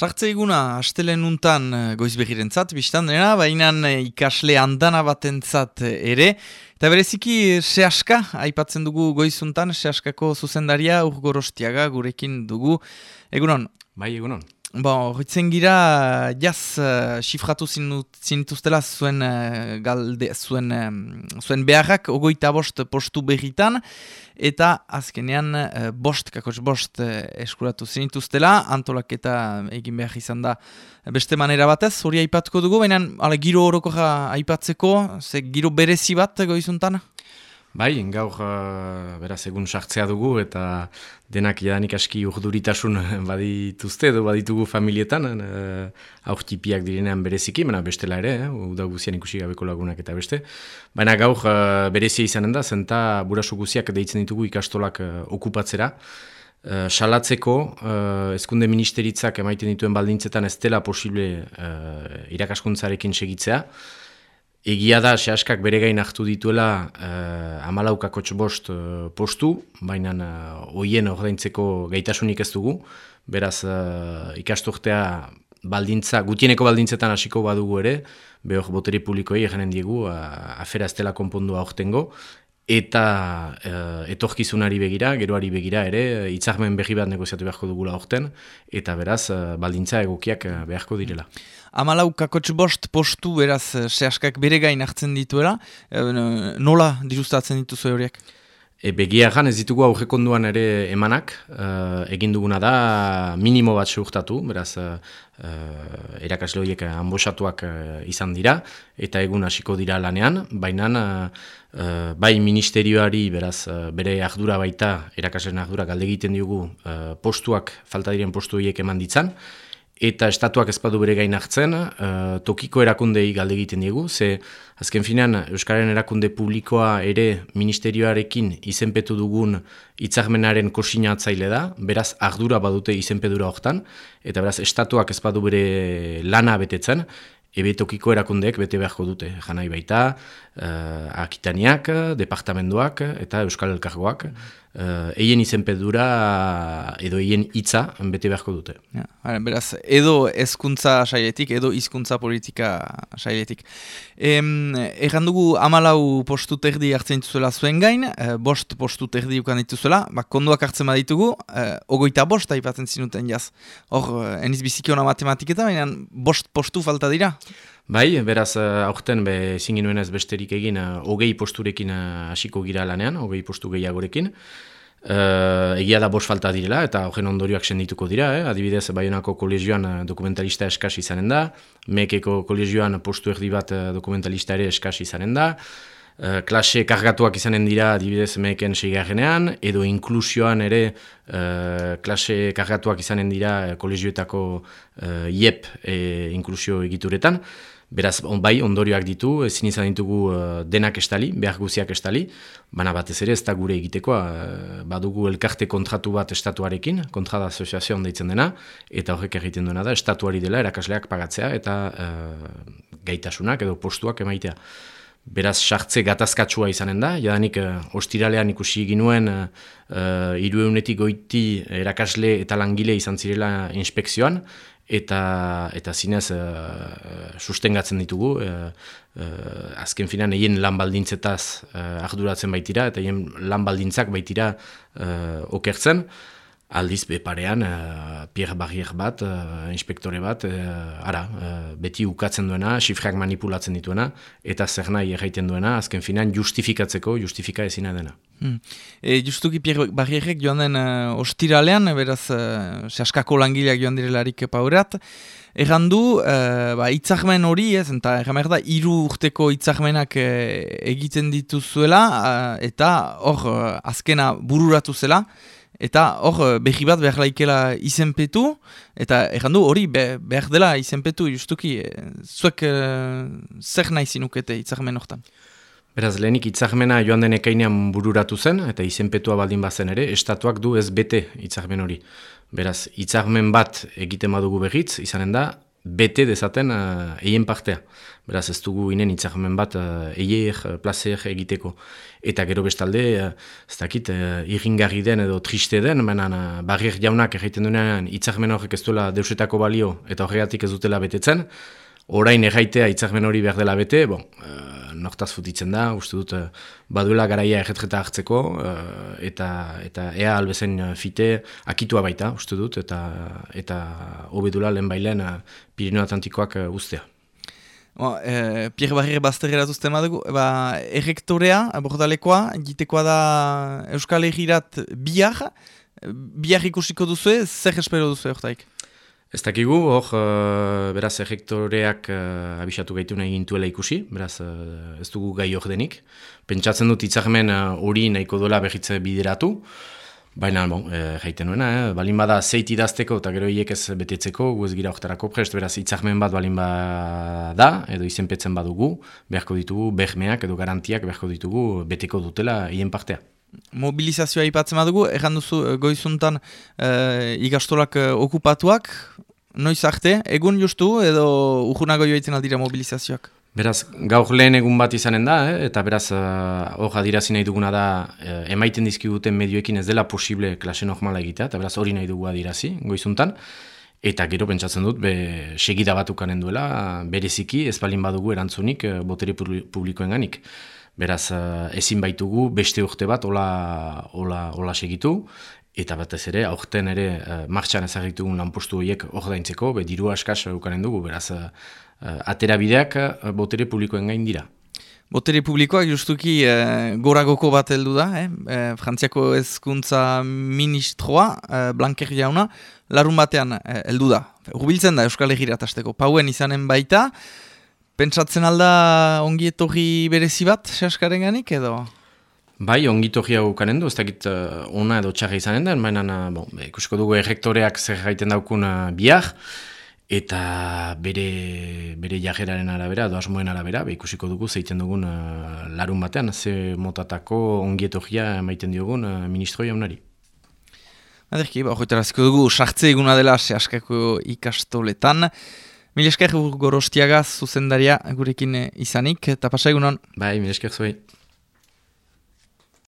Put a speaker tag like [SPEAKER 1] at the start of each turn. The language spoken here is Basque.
[SPEAKER 1] Sartze eguna, astele nuntan eh, goiz behirentzat, biztan dena, baina eh, ikasle handana batentzat eh, ere. Eta bereziki, sehaska, aipatzen dugu goizuntan, sehaskako zuzendaria, urgorostiaga, gurekin dugu. Egunon?
[SPEAKER 2] Bai, egunon.
[SPEAKER 1] Bon, Ritzen gira, jaz, uh, xifratu zinituztela zuen, uh, galde, zuen, zuen beharrak, ogoita bost postu berritan, eta azkenean uh, bost, kakots bost uh, eskuratu zinituztela, antolak eta egin behar izan da beste manera batez, hori aipatuko dugu, baina giro horoko aipatzeko, ze giro berezi bat goizuntan?
[SPEAKER 2] Bai, gaur, uh, beraz, egun sartzea dugu eta denak jadanik aski urduritasun badituzte edo baditugu familietan, uh, aurtipiak direnean bereziki, baina bestela ere, eh, uda guzian ikusi gabeko lagunak eta beste. Baina gaur uh, berezia izanen da, zenta burasu guziak deitzen ditugu ikastolak uh, okupatzera. Uh, salatzeko, uh, ezkunde ministeritzak emaiten dituen baldintzetan ez dela posible uh, irakaskuntzarekin segitzea. Egia da, sehaskak bere gain hartu dituela uh, amalaukako txobost uh, postu, baina uh, oien ordaintzeko gaitasunik ez dugu. Beraz, uh, ikasturtea baldintza, gutieneko baldintzetan hasiko badugu ere, behor boteri publikoei egenen diegu, uh, afera ez dela konpondua ortengo, eta uh, etorkizunari begira, geroari begira ere, hitzarmen berri bat negoziatu beharko dugula orten, eta beraz, uh, baldintza egokiak beharko direla.
[SPEAKER 1] Amalau kakotx bost postu beraz eh, sehaskak bere gain hartzen dituela, e, nola dirustatzen dituzu horiek?
[SPEAKER 2] E, begia ez ditugu aurrekonduan ere emanak, uh, egin duguna da minimo bat seurtatu, beraz uh, erakasle horiek anbosatuak izan dira, eta egun hasiko dira lanean, baina uh, bai ministerioari beraz bere ardura baita, erakasleen ardura galde egiten diogu postuak, falta diren postu horiek eman ditzan, eta estatuak ezpadu bere gain hartzen, uh, tokiko erakundei galde egiten diegu, ze azken finean Euskaren erakunde publikoa ere ministerioarekin izenpetu dugun hitzarmenaren kosina atzaile da, beraz ardura badute izenpedura hortan, eta beraz estatuak ezpadu bere lana betetzen, ebe tokiko erakundeek bete beharko dute, janai baita, uh, akitaniak, departamentoak eta Euskal Elkargoak, uh, eien izenpedura edo eien hitza bete beharko dute.
[SPEAKER 1] Ja, beraz, edo hezkuntza sailetik, edo hizkuntza politika sailetik. Em, erran dugu amalau postu terdi hartzen dituzuela zuen gain, eh, bost postu terdi ukan dituzuela, ba, konduak hartzen baditugu, eh, ogoita bost aipatzen zinuten jaz. Hor, eniz bizikiona matematiketa, baina bost postu falta dira?
[SPEAKER 2] Bai, beraz, uh, aurten be zingin ez besterik egin, uh, hogei posturekin hasiko gira lanean, hogei postu gehiagorekin. Uh, egia da bost falta direla, eta horren ondorioak sendituko dira, eh? adibidez, Bayonako kolegioan dokumentalista eskasi izanen da, Mekeko kolegioan postu erdi bat dokumentalista ere eskasi izanen da, uh, klase kargatuak izanen dira, adibidez, Meken seigarrenean, edo inklusioan ere uh, klase kargatuak izanen dira kolegioetako uh, IEP e, inklusio egituretan, Beraz, on, bai, ondorioak ditu, ezin izan ditugu uh, denak estali, behar guziak estali, baina batez ere ez da gure egitekoa, uh, badugu elkarte kontratu bat estatuarekin, kontrada asoziazioan deitzen dena, eta horrek egiten duena da, estatuari dela erakasleak pagatzea eta uh, gaitasunak edo postuak emaitea. Beraz, sartze gatazkatsua izanen da, jadanik uh, ostiralean ikusi ginuen uh, irueunetik goiti erakasle eta langile izan zirela inspekzioan, eta eta zinez uh, sustengatzen ditugu uh, uh, azken finan egin lan baldintzetaz uh, arduratzen baitira eta egin lan baldintzak baitira uh, okertzen aldiz beparean uh, Pierre Barrier bat, uh, inspektore bat, uh, ara, uh, beti ukatzen duena, xifrak manipulatzen dituena, eta zer nahi erraiten duena, azken finan justifikatzeko, justifika ezina dena.
[SPEAKER 1] Hmm. E, justuki Pierre Barrierrek joan den uh, ostiralean, beraz, uh, sehaskako langileak joan direlarik paurat, Erran du, uh, ba, itzahmen hori, ez, eta erran da, iru urteko itzahmenak egiten dituzuela, uh, eta hor, azkena bururatu zela, Eta hor, eh, behi bat behar laikela izenpetu, eta errandu hori behar dela izenpetu, justuki, e, zuek e, zer nahi zinukete itzarmen hortan?
[SPEAKER 2] Beraz, lehenik itzarmena joan den ekainean bururatu zen, eta izenpetua baldin bazen ere, estatuak du ez bete itzarmen hori. Beraz, itzarmen bat egiten badugu behitz, izanen da, bete dezaten uh, eien partea. Beraz, ez dugu inen itzahmen bat uh, eier, uh, placer egiteko. Eta gero bestalde, uh, ez dakit, uh, irringarri den edo triste den, menan uh, barriak jaunak egiten duenean itzahmen horrek ez duela deusetako balio eta horregatik ez dutela betetzen, orain erraitea itzahmen hori behar dela bete, bon, uh, nortaz futitzen da, uste dut, uh, baduela garaia erretreta hartzeko, uh, eta, eta ea albezen fite akitua baita, uste dut, eta eta hobedula lehen bailen uh, Pirineo Atlantikoak uh, ustea.
[SPEAKER 1] Bo, e, Pierre Barriere bazterera zuzten badugu, ba, errektorea, bordalekoa, jitekoa da Euskal Herrirat bihar, bihar ikusiko duzu, zer espero duzu, hortaik?
[SPEAKER 2] Ez dakigu, hor, uh, beraz, errektoreak uh, abisatu gaitu nahi gintuela ikusi, beraz, uh, ez dugu gai hor denik. Pentsatzen dut itzakmen hori uh, nahiko dola behitze bideratu, baina, bon, jaiten nuena, eh? balin bada zeit idazteko eta gero hiek ez betetzeko, gu ez gira oktarako prest, beraz, itzakmen bat balin bada, edo izenpetzen badugu, beharko ditugu, behmeak edo garantiak beharko ditugu, beteko dutela hien partea
[SPEAKER 1] mobilizazioa ipatzen badugu, erran duzu eh, goizuntan e, ikastolak eh, okupatuak, noiz arte, egun justu edo urgunago joitzen aldira mobilizazioak?
[SPEAKER 2] Beraz, gaur lehen egun bat izanen da, eta beraz, hor uh, adirazi nahi duguna da, emaiten dizkiguten medioekin ez dela posible klase normala egitea, eta beraz hori nahi dugu adirazi, goizuntan, eta gero pentsatzen dut, be, segida bat ukanen duela, bereziki, ez balin badugu erantzunik, botere publikoen ganik. Beraz, uh, ezin baitugu beste urte bat hola, hola, hola segitu, eta batez ere, aurten ere uh, martxan ezagitugun lanpostu horiek ordaintzeko, be diru askaz ukanen dugu, beraz, uh, atera bideak uh, botere publikoen gain dira.
[SPEAKER 1] Botere publikoak justuki uh, goragoko bat heldu da, eh? uh, Frantziako ezkuntza ministroa, uh, Blanker jauna, larun batean heldu da. Rubiltzen da Euskal Herri pauen izanen baita, Pentsatzen alda ongi etorri berezi bat, sehaskaren ganik, edo?
[SPEAKER 2] Bai, ongi etorri hau kanen du, ez dakit uh, ona edo txarra izanen den, baina bon, ikusko dugu errektoreak zer gaiten daukun uh, bihar, eta bere, bere jajeraren arabera, edo asmoen arabera, be, ikusiko dugu zeiten dugun uh, larun batean, ze motatako ongi etorria maiten diogun uh, ministro jaunari.
[SPEAKER 1] Aderki, ba, dugu, sartze eguna dela sehaskako ikastoletan, Milesker gorostiagaz zuzendaria gurekin izanik, eta pasa egunon?
[SPEAKER 2] Bai, milesker zuei.